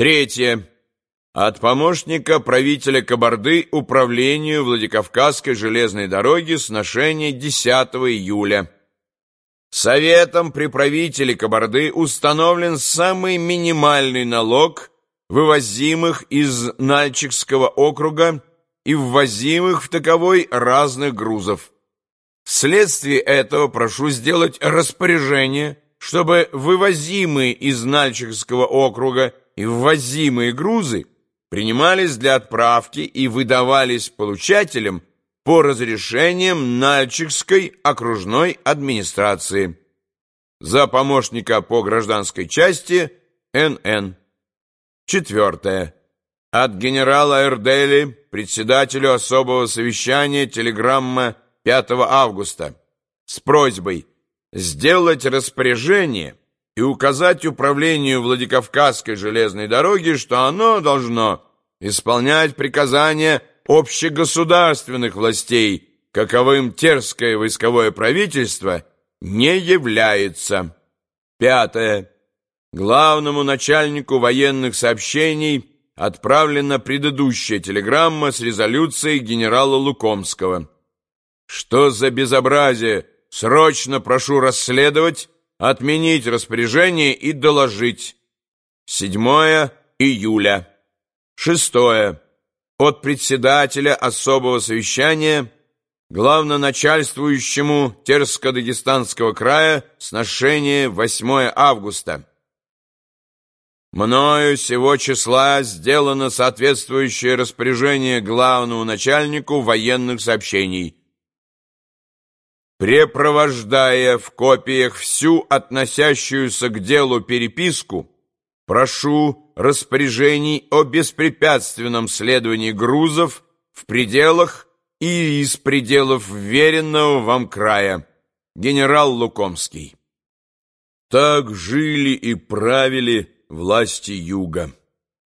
Третье. От помощника правителя Кабарды управлению Владикавказской железной дороги с ношения 10 июля. Советом при правителе Кабарды установлен самый минимальный налог вывозимых из Нальчикского округа и ввозимых в таковой разных грузов. Вследствие этого прошу сделать распоряжение, чтобы вывозимые из Нальчикского округа и ввозимые грузы принимались для отправки и выдавались получателям по разрешениям Нальчикской окружной администрации. За помощника по гражданской части НН. Четвертое. От генерала Эрдели, председателю особого совещания, телеграмма 5 августа с просьбой сделать распоряжение и указать управлению Владикавказской железной дороги, что оно должно исполнять приказания общегосударственных властей, каковым терское войсковое правительство не является. Пятое. Главному начальнику военных сообщений отправлена предыдущая телеграмма с резолюцией генерала Лукомского. Что за безобразие? Срочно прошу расследовать отменить распоряжение и доложить. 7 июля. 6. От председателя особого совещания главноначальствующему Терско-Дагестанского края сношение 8 августа. Мною сего числа сделано соответствующее распоряжение главному начальнику военных сообщений – Препровождая в копиях всю относящуюся к делу переписку, прошу распоряжений о беспрепятственном следовании грузов в пределах и из пределов веренного вам края. Генерал Лукомский. Так жили и правили власти Юга.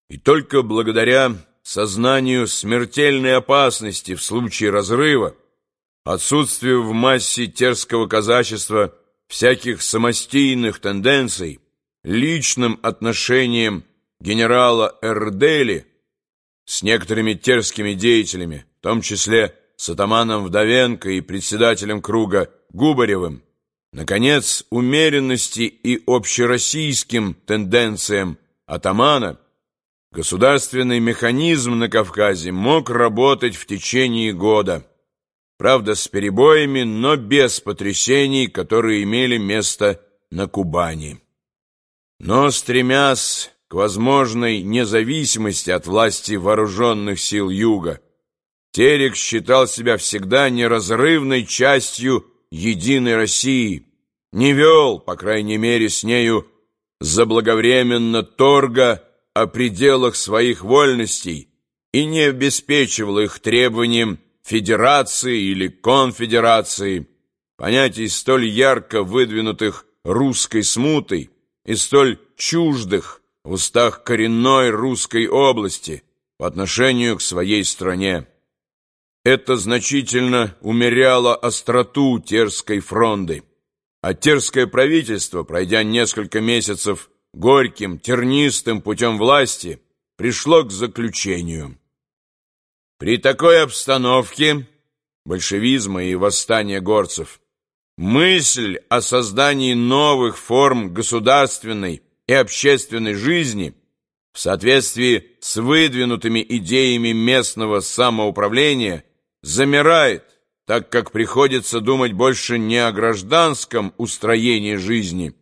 И только благодаря сознанию смертельной опасности в случае разрыва отсутствию в массе терского казачества всяких самостийных тенденций, личным отношением генерала Эрдели с некоторыми терскими деятелями, в том числе с атаманом Вдовенко и председателем круга Губаревым, наконец, умеренности и общероссийским тенденциям атамана, государственный механизм на Кавказе мог работать в течение года правда, с перебоями, но без потрясений, которые имели место на Кубани. Но стремясь к возможной независимости от власти вооруженных сил Юга, Терек считал себя всегда неразрывной частью единой России, не вел, по крайней мере, с нею заблаговременно торга о пределах своих вольностей и не обеспечивал их требованиям федерации или конфедерации, понятий столь ярко выдвинутых русской смутой и столь чуждых в устах коренной русской области по отношению к своей стране. Это значительно умеряло остроту Терской фронды, а Терское правительство, пройдя несколько месяцев горьким, тернистым путем власти, пришло к заключению – при такой обстановке большевизма и восстания горцев мысль о создании новых форм государственной и общественной жизни в соответствии с выдвинутыми идеями местного самоуправления замирает, так как приходится думать больше не о гражданском устроении жизни,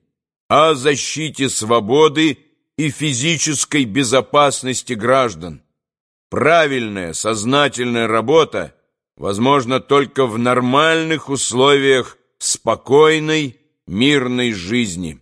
а о защите свободы и физической безопасности граждан. Правильная, сознательная работа возможна только в нормальных условиях спокойной, мирной жизни.